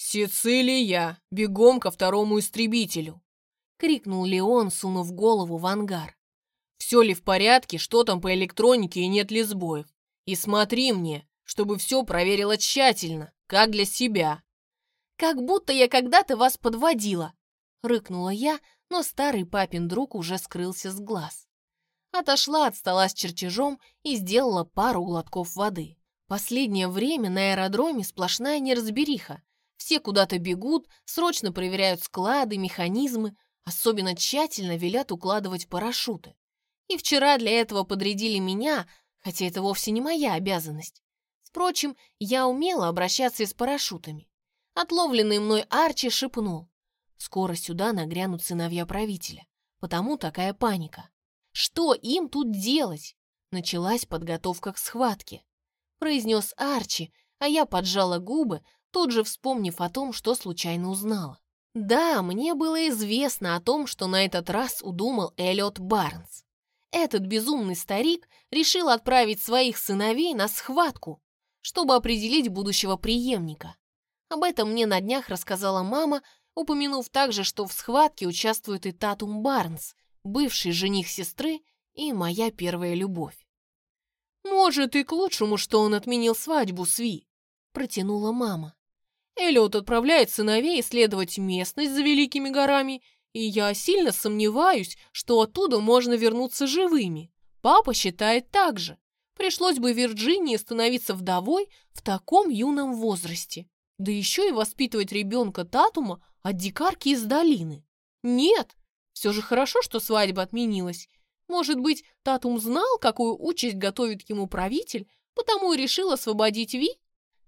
«Сицилия! Бегом ко второму истребителю!» — крикнул Леон, сунув голову в ангар. «Все ли в порядке, что там по электронике и нет ли сбоев? И смотри мне, чтобы все проверила тщательно, как для себя». «Как будто я когда-то вас подводила!» — рыкнула я, но старый папин друг уже скрылся с глаз. Отошла от стола с чертежом и сделала пару глотков воды. Последнее время на аэродроме сплошная неразбериха. Все куда-то бегут, срочно проверяют склады, механизмы, особенно тщательно велят укладывать парашюты. И вчера для этого подрядили меня, хотя это вовсе не моя обязанность. Впрочем, я умела обращаться с парашютами. Отловленный мной Арчи шепнул. Скоро сюда нагрянут сыновья правителя, потому такая паника. Что им тут делать? Началась подготовка к схватке. Произнес Арчи, а я поджала губы, тут же вспомнив о том, что случайно узнала. Да, мне было известно о том, что на этот раз удумал Эллиот Барнс. Этот безумный старик решил отправить своих сыновей на схватку, чтобы определить будущего преемника. Об этом мне на днях рассказала мама, упомянув также, что в схватке участвует и Татум Барнс, бывший жених сестры и моя первая любовь. «Может, и к лучшему, что он отменил свадьбу с Ви», — протянула мама. Эллиот отправляет сыновей исследовать местность за Великими горами, и я сильно сомневаюсь, что оттуда можно вернуться живыми. Папа считает так же. Пришлось бы Вирджинии становиться вдовой в таком юном возрасте. Да еще и воспитывать ребенка Татума от дикарки из долины. Нет, все же хорошо, что свадьба отменилась. Может быть, Татум знал, какую участь готовит ему правитель, потому и решил освободить Ви?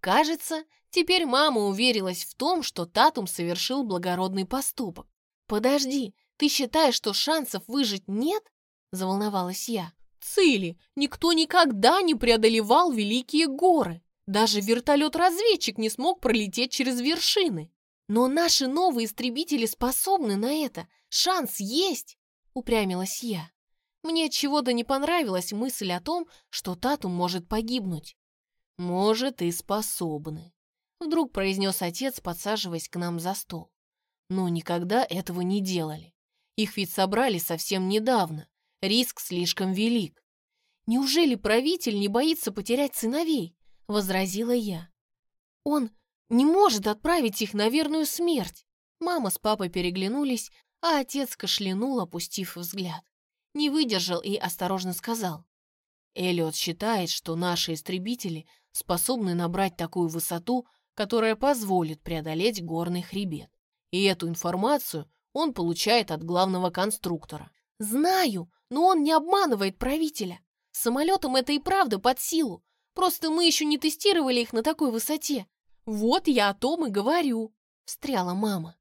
Кажется, Теперь мама уверилась в том, что Татум совершил благородный поступок. «Подожди, ты считаешь, что шансов выжить нет?» – заволновалась я. «Цили, никто никогда не преодолевал великие горы. Даже вертолет-разведчик не смог пролететь через вершины. Но наши новые истребители способны на это. Шанс есть!» – упрямилась я. Мне чего-то не понравилась мысль о том, что Татум может погибнуть. «Может, и способны», Вдруг произнес отец, подсаживаясь к нам за стол. Но никогда этого не делали. Их ведь собрали совсем недавно. Риск слишком велик. «Неужели правитель не боится потерять сыновей?» — возразила я. «Он не может отправить их на верную смерть!» Мама с папой переглянулись, а отец кашлянул, опустив взгляд. Не выдержал и осторожно сказал. Эллиот считает, что наши истребители способны набрать такую высоту, которая позволит преодолеть горный хребет. И эту информацию он получает от главного конструктора. «Знаю, но он не обманывает правителя. Самолетам это и правда под силу. Просто мы еще не тестировали их на такой высоте. Вот я о том и говорю», — встряла мама.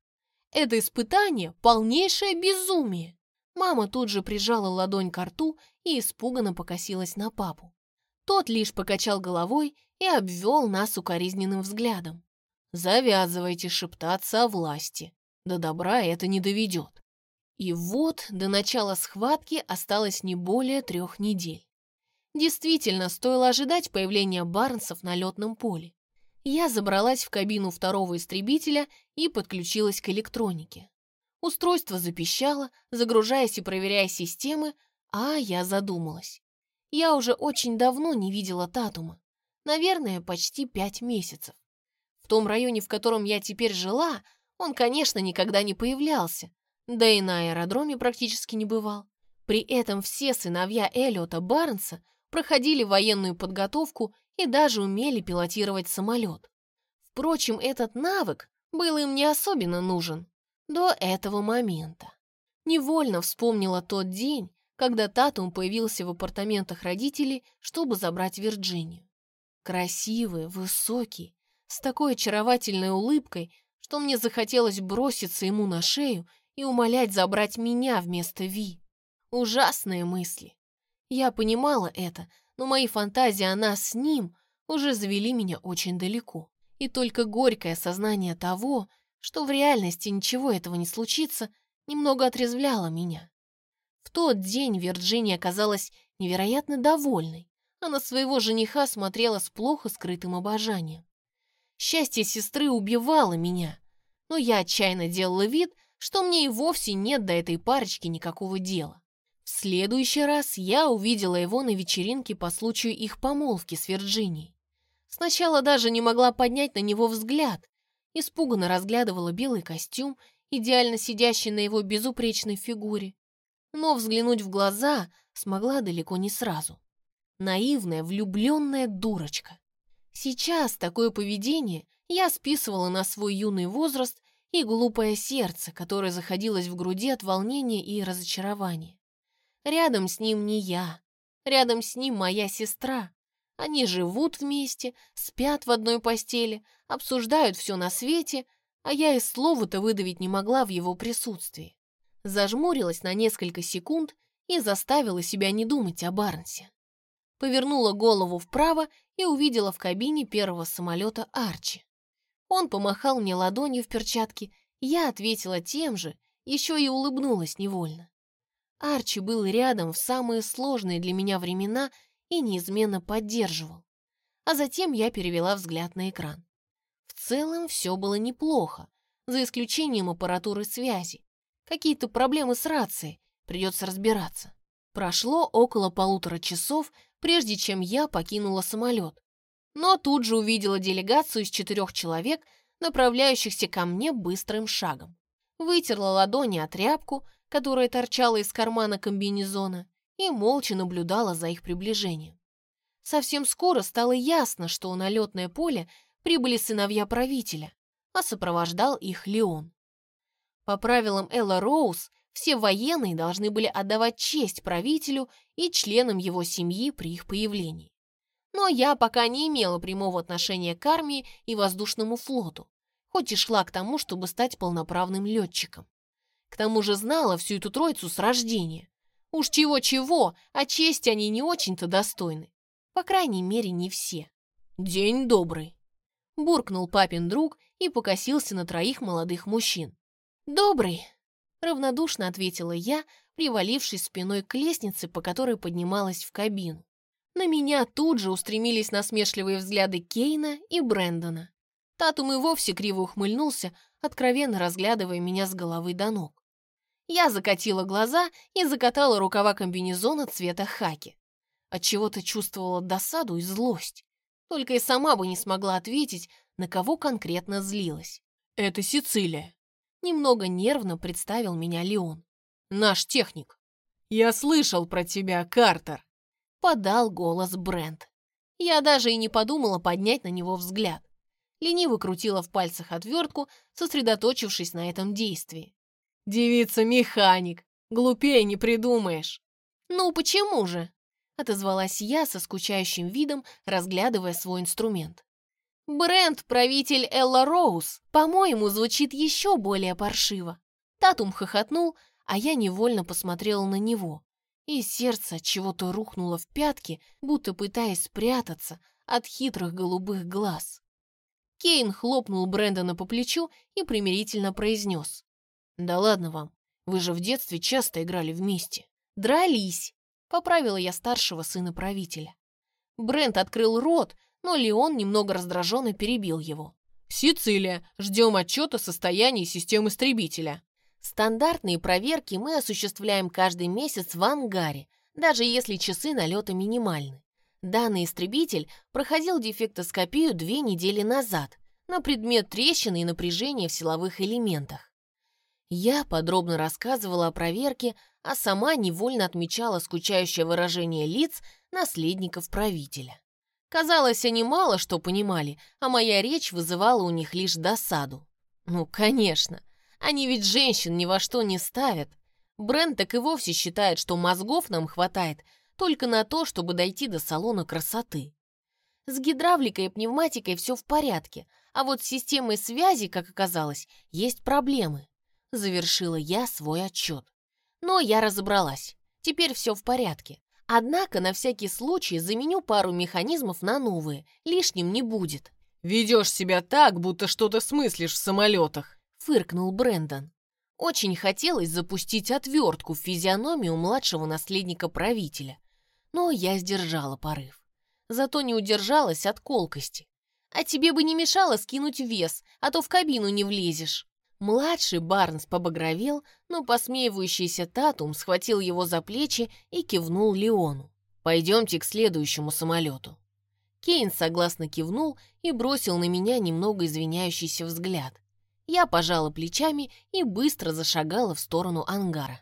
«Это испытание — полнейшее безумие». Мама тут же прижала ладонь к рту и испуганно покосилась на папу. Тот лишь покачал головой и обвел нас укоризненным взглядом. «Завязывайте шептаться о власти. До добра это не доведет». И вот до начала схватки осталось не более трех недель. Действительно, стоило ожидать появления Барнсов на летном поле. Я забралась в кабину второго истребителя и подключилась к электронике. Устройство запищало, загружаясь и проверяя системы, а я задумалась. Я уже очень давно не видела Татума. Наверное, почти пять месяцев. В том районе, в котором я теперь жила, он, конечно, никогда не появлялся, да и на аэродроме практически не бывал. При этом все сыновья Эллиота Барнса проходили военную подготовку и даже умели пилотировать самолет. Впрочем, этот навык был им не особенно нужен до этого момента. Невольно вспомнила тот день, когда Татум появился в апартаментах родителей, чтобы забрать Вирджинию. Красивый, высокий, с такой очаровательной улыбкой, что мне захотелось броситься ему на шею и умолять забрать меня вместо Ви. Ужасные мысли. Я понимала это, но мои фантазии о нас с ним уже завели меня очень далеко. И только горькое осознание того, что в реальности ничего этого не случится, немного отрезвляло меня. В тот день Вирджиния оказалась невероятно довольной а на своего жениха смотрела с плохо скрытым обожанием. Счастье сестры убивало меня, но я отчаянно делала вид, что мне и вовсе нет до этой парочки никакого дела. В следующий раз я увидела его на вечеринке по случаю их помолвки с Вирджинией. Сначала даже не могла поднять на него взгляд, испуганно разглядывала белый костюм, идеально сидящий на его безупречной фигуре. Но взглянуть в глаза смогла далеко не сразу. Наивная, влюбленная дурочка. Сейчас такое поведение я списывала на свой юный возраст и глупое сердце, которое заходилось в груди от волнения и разочарования. Рядом с ним не я, рядом с ним моя сестра. Они живут вместе, спят в одной постели, обсуждают все на свете, а я и слова-то выдавить не могла в его присутствии. Зажмурилась на несколько секунд и заставила себя не думать о Барнсе. Повернула голову вправо и увидела в кабине первого самолета Арчи. Он помахал мне ладонью в перчатке, я ответила тем же, еще и улыбнулась невольно. Арчи был рядом в самые сложные для меня времена и неизменно поддерживал. А затем я перевела взгляд на экран. В целом все было неплохо, за исключением аппаратуры связи. Какие-то проблемы с рацией, придется разбираться. Прошло около полутора часов, прежде чем я покинула самолет. Но тут же увидела делегацию из четырех человек, направляющихся ко мне быстрым шагом. Вытерла ладони от тряпку, которая торчала из кармана комбинезона, и молча наблюдала за их приближением. Совсем скоро стало ясно, что на летное поле прибыли сыновья правителя, а сопровождал их Леон. По правилам Элла Роуз, все военные должны были отдавать честь правителю и членам его семьи при их появлении. Но я пока не имела прямого отношения к армии и воздушному флоту, хоть и шла к тому, чтобы стать полноправным летчиком. К тому же знала всю эту троицу с рождения. Уж чего-чего, а чести они не очень-то достойны. По крайней мере, не все. «День добрый», — буркнул папин друг и покосился на троих молодых мужчин. «Добрый», — равнодушно ответила я, привалившись спиной к лестнице, по которой поднималась в кабину. На меня тут же устремились насмешливые взгляды Кейна и Брэндона. Татум и вовсе криво ухмыльнулся, откровенно разглядывая меня с головы до ног. Я закатила глаза и закатала рукава комбинезона цвета хаки. Отчего-то чувствовала досаду и злость. Только и сама бы не смогла ответить, на кого конкретно злилась. «Это Сицилия», — немного нервно представил меня Леон. «Наш техник». «Я слышал про тебя, Картер», — подал голос Брент. Я даже и не подумала поднять на него взгляд. Лениво крутила в пальцах отвертку, сосредоточившись на этом действии. «Девица-механик! Глупее не придумаешь!» «Ну, почему же?» — отозвалась я со скучающим видом, разглядывая свой инструмент. «Бренд правитель Элла Роуз, по-моему, звучит еще более паршиво». Татум хохотнул, а я невольно посмотрела на него, и сердце чего-то рухнуло в пятки, будто пытаясь спрятаться от хитрых голубых глаз. Кейн хлопнул Брэндона по плечу и примирительно произнес. «Да ладно вам, вы же в детстве часто играли вместе». «Дрались», — поправила я старшего сына правителя. Брент открыл рот, но Леон немного раздраженно перебил его. «Сицилия, ждем отчета о состоянии систем истребителя». Стандартные проверки мы осуществляем каждый месяц в ангаре, даже если часы налета минимальны. Данный истребитель проходил дефектоскопию две недели назад на предмет трещины и напряжения в силовых элементах. Я подробно рассказывала о проверке, а сама невольно отмечала скучающее выражение лиц наследников правителя. Казалось, они мало что понимали, а моя речь вызывала у них лишь досаду. Ну, конечно, они ведь женщин ни во что не ставят. Брент так и вовсе считает, что мозгов нам хватает только на то, чтобы дойти до салона красоты. С гидравликой и пневматикой все в порядке, а вот с системой связи, как оказалось, есть проблемы. Завершила я свой отчет. Но я разобралась. Теперь все в порядке. Однако на всякий случай заменю пару механизмов на новые. Лишним не будет. «Ведешь себя так, будто что-то смыслишь в самолетах», — фыркнул Брэндон. Очень хотелось запустить отвертку в физиономию младшего наследника правителя. Но я сдержала порыв. Зато не удержалась от колкости. А тебе бы не мешало скинуть вес, а то в кабину не влезешь». Младший Барнс побагровел, но посмеивающийся Татум схватил его за плечи и кивнул Леону. «Пойдемте к следующему самолету». Кейн согласно кивнул и бросил на меня немного извиняющийся взгляд. Я пожала плечами и быстро зашагала в сторону ангара.